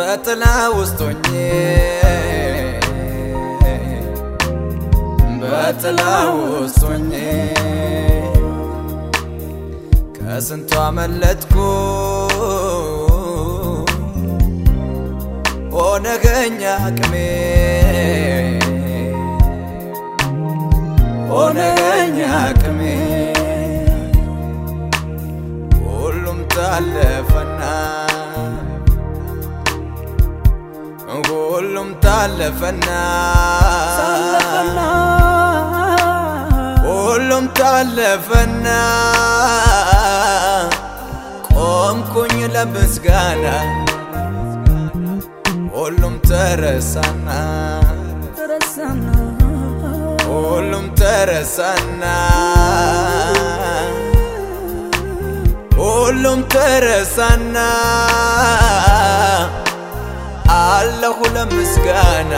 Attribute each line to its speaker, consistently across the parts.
Speaker 1: በጥላ ውስጥ በጥላ ውስጥ ሆኜ ከስንቱ አመለጥኩ ሆነገኛ አቅሜ! ሆነገኛ አቅሜ! ሁሉም ታለፈና ሁሉም ታለፈና ሁሉም ታለፈና ቆምኩኝ ለምስጋና ሁሉም ተረሳና ሁሉም ተረሳና ሁሉም ተረሳና አለሁ ለምስጋና።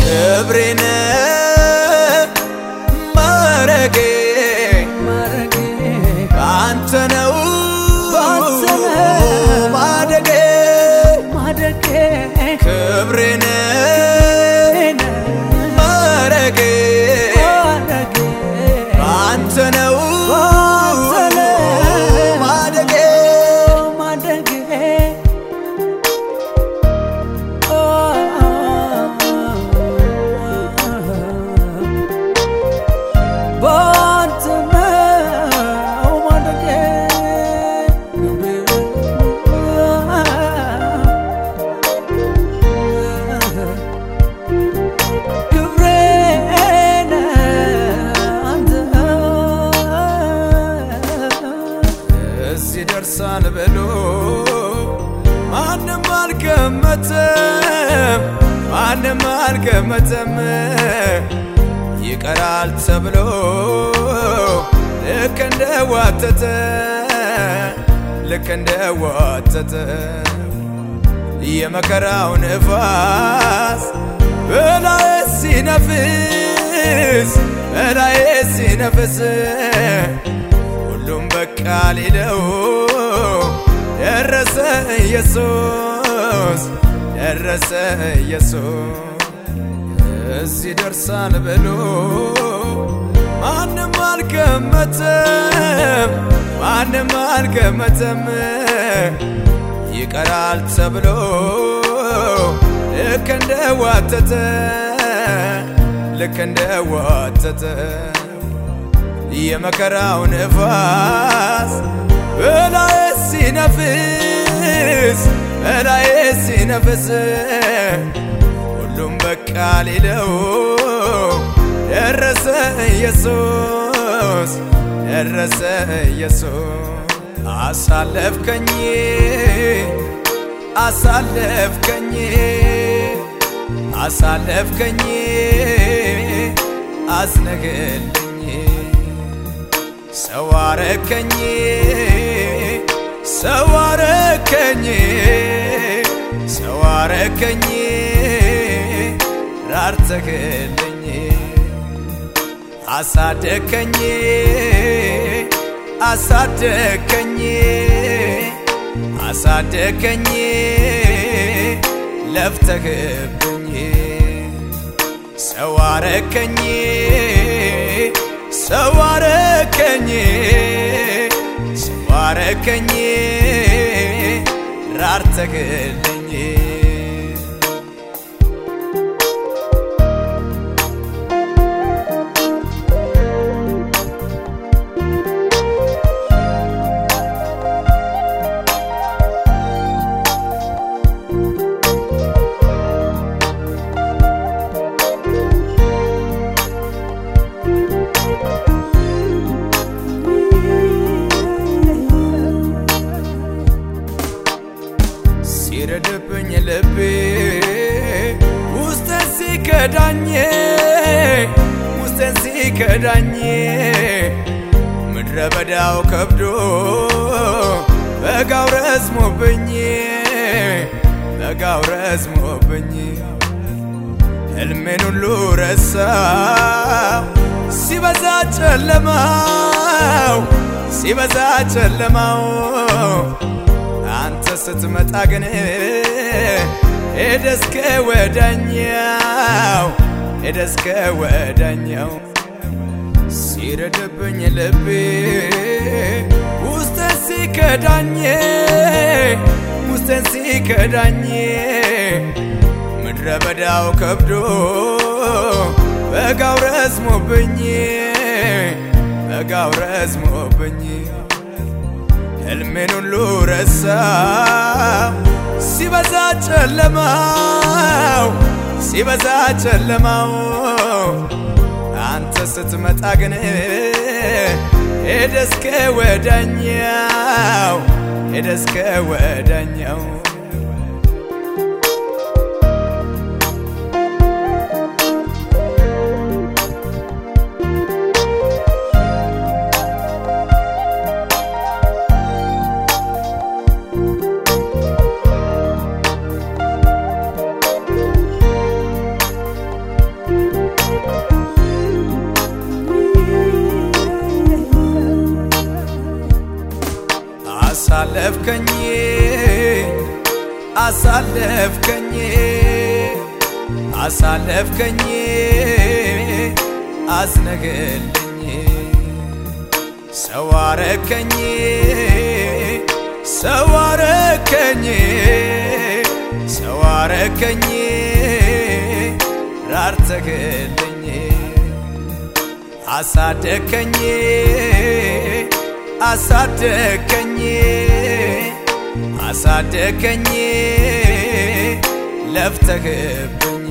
Speaker 1: ክብሬነ ማረጌ አንተ ነው ማደጌ። ክብሬነ አልገመተም፣ ማንም አልገመተም። ይቀራል ተብሎ ልክ እንደ ዋተተ ልክ እንደ ዋተተ የመከራው ንፋስ በላይ ሲነፍስ በላይ ሲነፍስ ሁሉም በቃ ሊለው ደረሰ ኢየሱስ ደረሰ ኢየሱስ እዚህ ደርሳል ብሎ ማንም አልገመተም ማንም አልገመተም። ይቀራል ተብሎ ልክ እንደ ዋተተ ልክ እንደ ዋተተ። የመከራው ንፋስ በላይ ሲነፍስ በላይ ሲነፍስ ሁሉም በቃ ሊለው ደረሰ ኢየሱስ ደረሰ ኢየሱስ። አሳለፍከኝ አሳለፍከኝ አሳለፍከኝ አዝነገልኝ ሰው አረከኝ ሰው አረከኝ ሰው አረከኝ ራርተህልኝ አሳደከኝ አሳደከኝ አሳደከኝ ለፍተህብኝ ሰው አረከኝ ሰው አረከኝ ሰው አረከኝ ራርተህልኝ ሲረድብኝ ውስጤን ሲከዳኝ ምድረ በዳው ከብዶ በጋው ረዝሞብኝ በጋው ረዝሞብኝ። ህልሜን ሁሉ ረሳው ሲበዛ ጨለማ ሲበዛ ጨለማው። አንተ ስትመጣ ግን ሄደስከ ወዳኛው ሄደስከ ወዳኛው ሲረድብኝ ልቤ ውስጠን ሲከዳኝ ውስጠን ሲከዳኝ ምድረ በዳው ከብዶ በጋው ረዝሞብኝ በጋው ረዝሞብኝ ሕልሜን ሁሉ ረሳው ሲበዛ ጨለማው ሲበዛ ጨለማው አንተ ስትመጣ ግን ሄደስከ ወዳኛው ሄደስከ ወዳኛው አሳለፍከኝ አዝነገልኝ ሰው አረከኝ ሰው አረከኝ ራርተገልኝ አሳደከኝ አሳደከኝ አሳደከኝ። ለፍተህብኝ